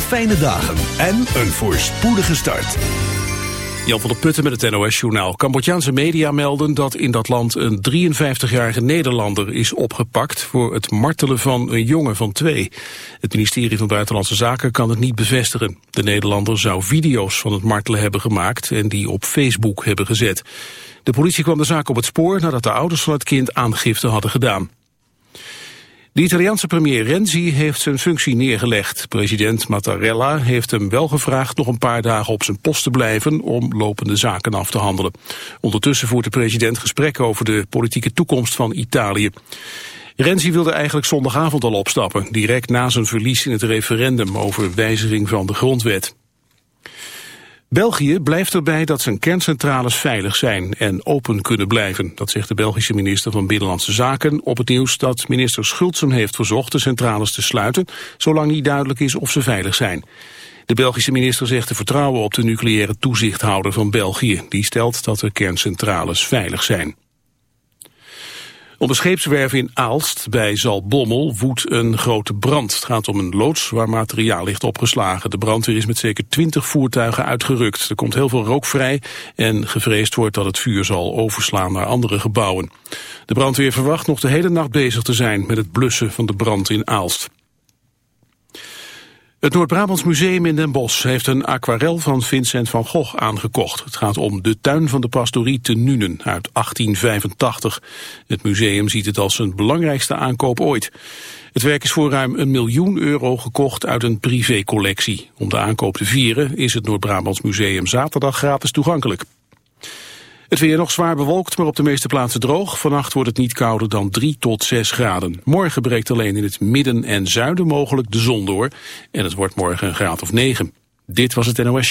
fijne dagen en een voorspoedige start. Jan van der Putten met het NOS-journaal. Cambodjaanse media melden dat in dat land een 53-jarige Nederlander is opgepakt voor het martelen van een jongen van twee. Het ministerie van Buitenlandse Zaken kan het niet bevestigen. De Nederlander zou video's van het martelen hebben gemaakt en die op Facebook hebben gezet. De politie kwam de zaak op het spoor nadat de ouders van het kind aangifte hadden gedaan. De Italiaanse premier Renzi heeft zijn functie neergelegd. President Mattarella heeft hem wel gevraagd nog een paar dagen op zijn post te blijven om lopende zaken af te handelen. Ondertussen voert de president gesprekken over de politieke toekomst van Italië. Renzi wilde eigenlijk zondagavond al opstappen, direct na zijn verlies in het referendum over wijziging van de grondwet. België blijft erbij dat zijn kerncentrales veilig zijn en open kunnen blijven. Dat zegt de Belgische minister van Binnenlandse Zaken op het nieuws dat minister Schultz hem heeft verzocht de centrales te sluiten, zolang niet duidelijk is of ze veilig zijn. De Belgische minister zegt te vertrouwen op de nucleaire toezichthouder van België. Die stelt dat de kerncentrales veilig zijn. Op een scheepswerf in Aalst bij Zalbommel woedt een grote brand. Het gaat om een loods waar materiaal ligt opgeslagen. De brandweer is met zeker twintig voertuigen uitgerukt. Er komt heel veel rook vrij en gevreesd wordt dat het vuur zal overslaan naar andere gebouwen. De brandweer verwacht nog de hele nacht bezig te zijn met het blussen van de brand in Aalst. Het Noord-Brabants Museum in Den Bosch heeft een aquarel van Vincent van Gogh aangekocht. Het gaat om de tuin van de pastorie te Nuenen uit 1885. Het museum ziet het als zijn belangrijkste aankoop ooit. Het werk is voor ruim een miljoen euro gekocht uit een privécollectie. Om de aankoop te vieren is het Noord-Brabants Museum zaterdag gratis toegankelijk. Het weer nog zwaar bewolkt, maar op de meeste plaatsen droog. Vannacht wordt het niet kouder dan 3 tot 6 graden. Morgen breekt alleen in het midden en zuiden mogelijk de zon door. En het wordt morgen een graad of 9. Dit was het NOS.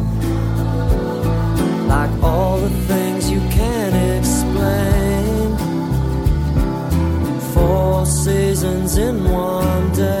Seasons in one day.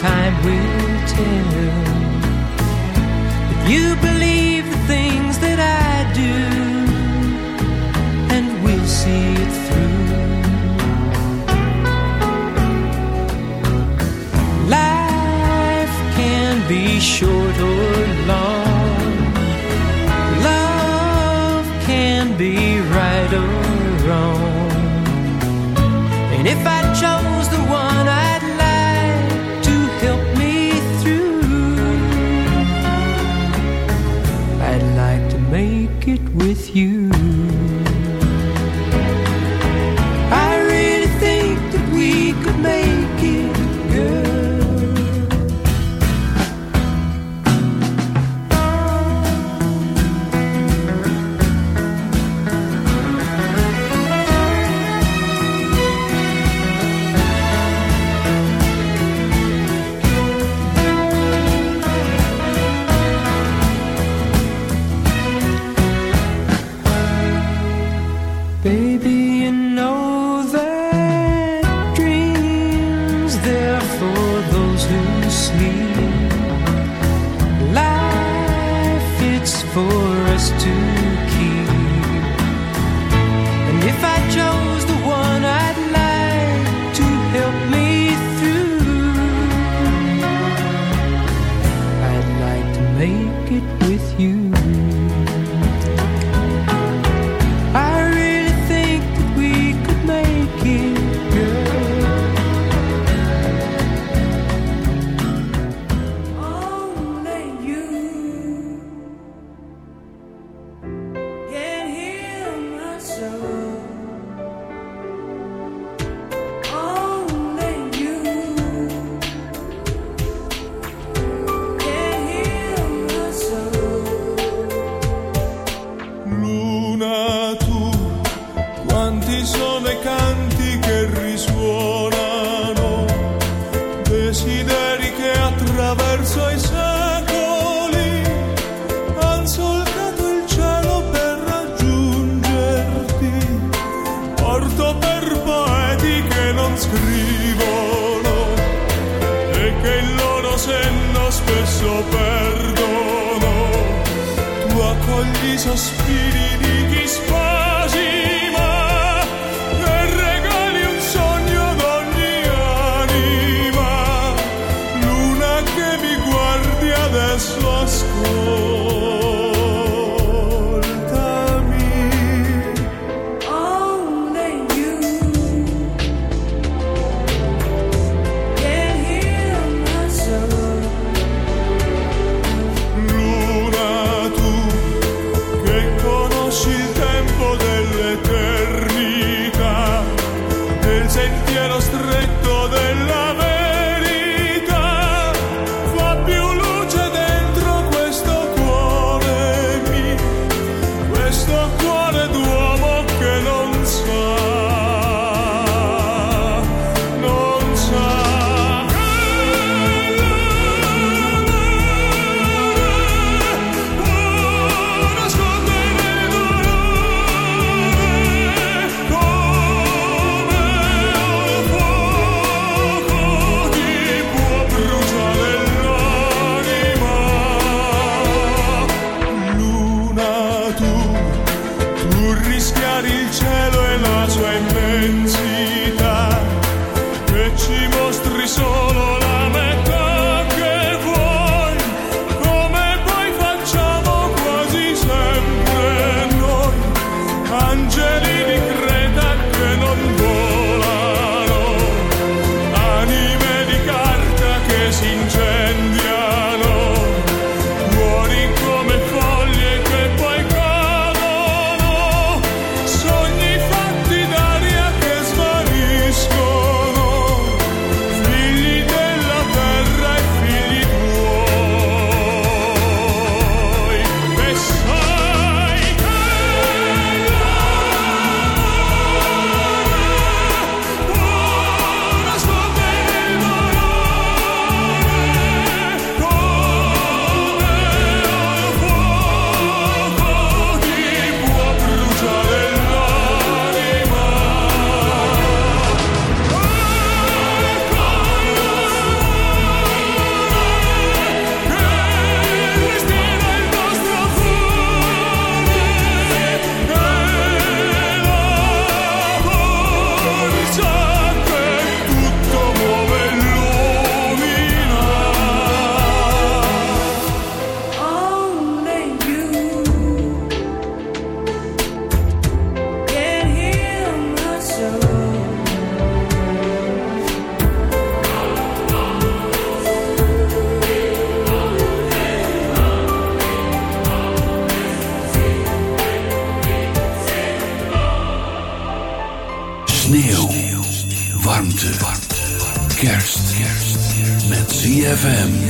time will tell. But you believe. Here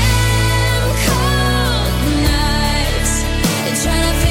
trying to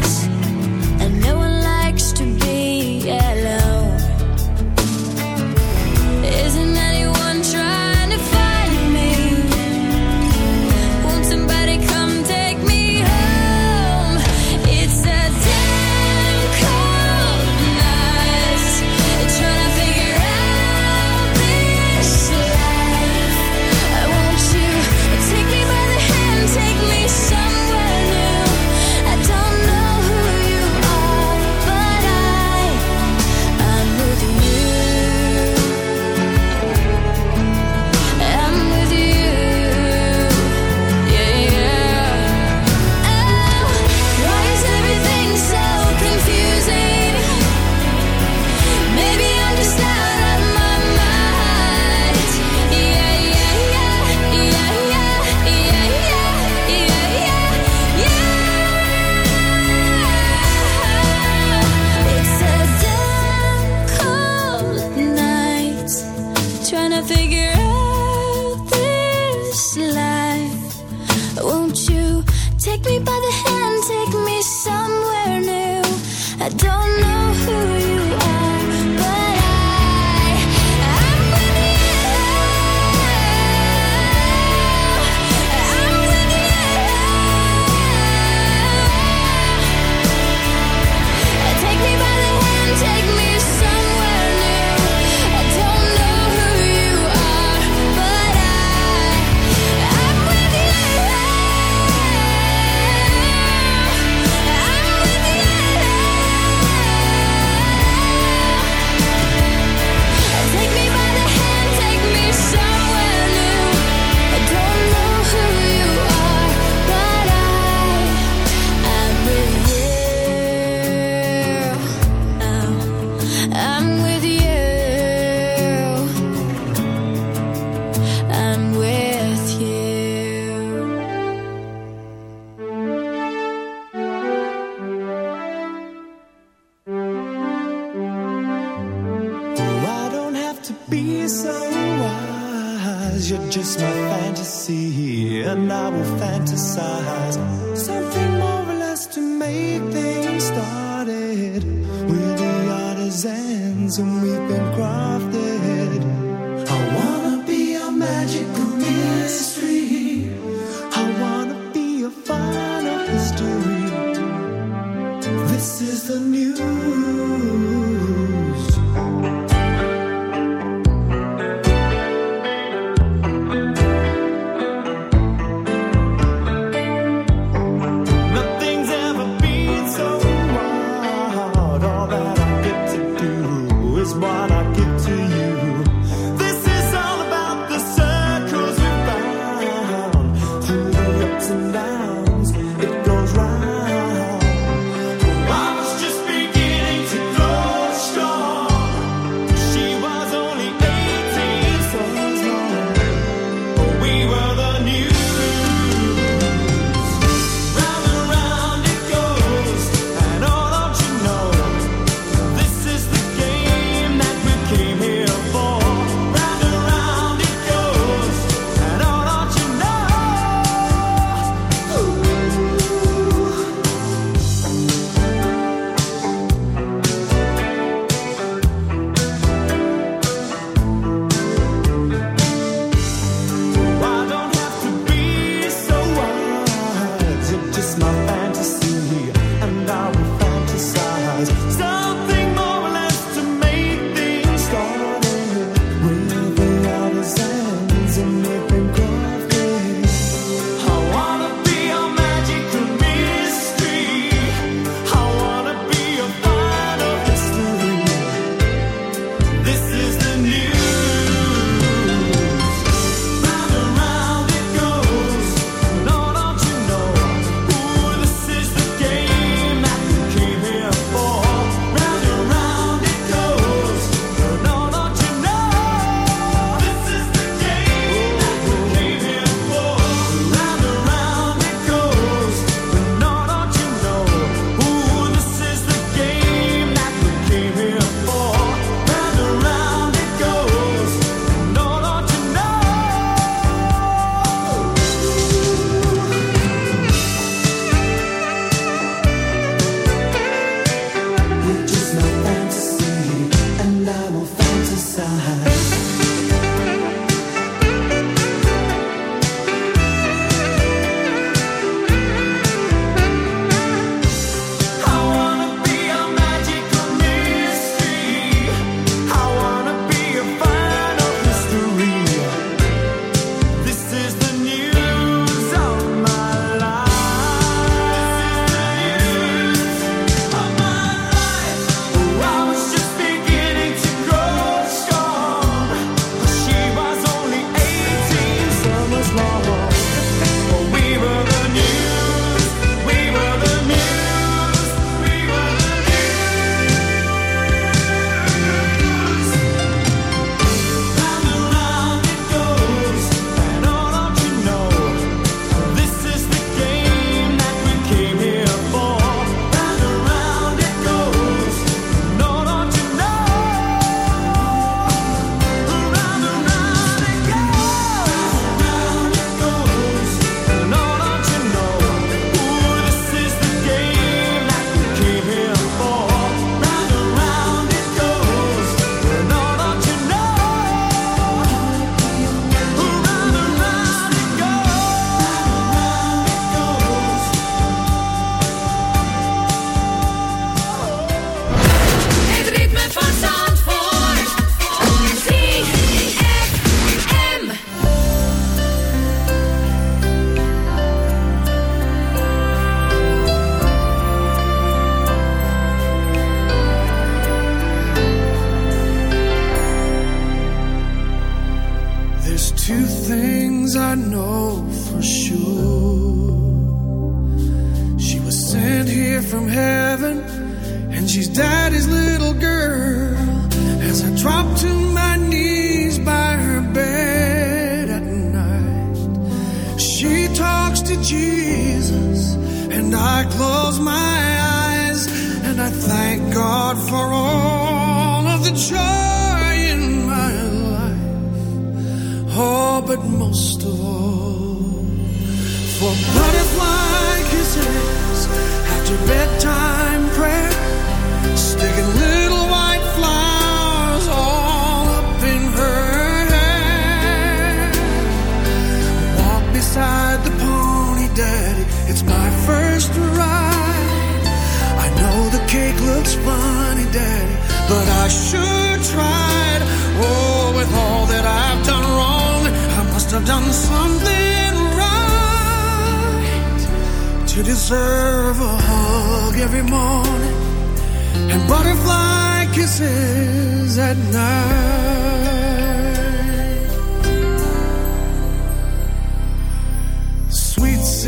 and we've been crafting.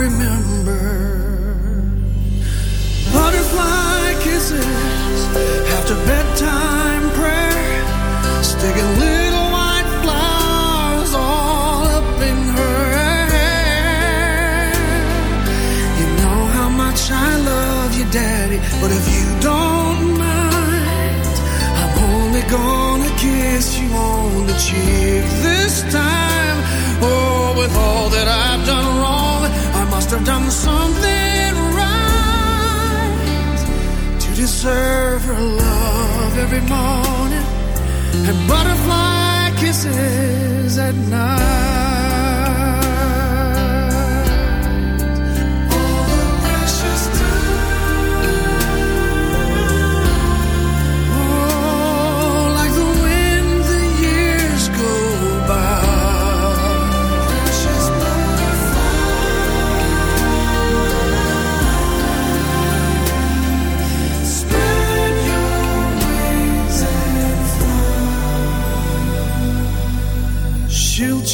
remember butterfly kisses after bedtime prayer, sticking little white flowers all up in her hair. You know how much I love you, Daddy, but if you don't mind, I'm only gonna kiss you on the cheek this time. Oh, with all something right to deserve her love every morning and butterfly kisses at night.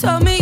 Told me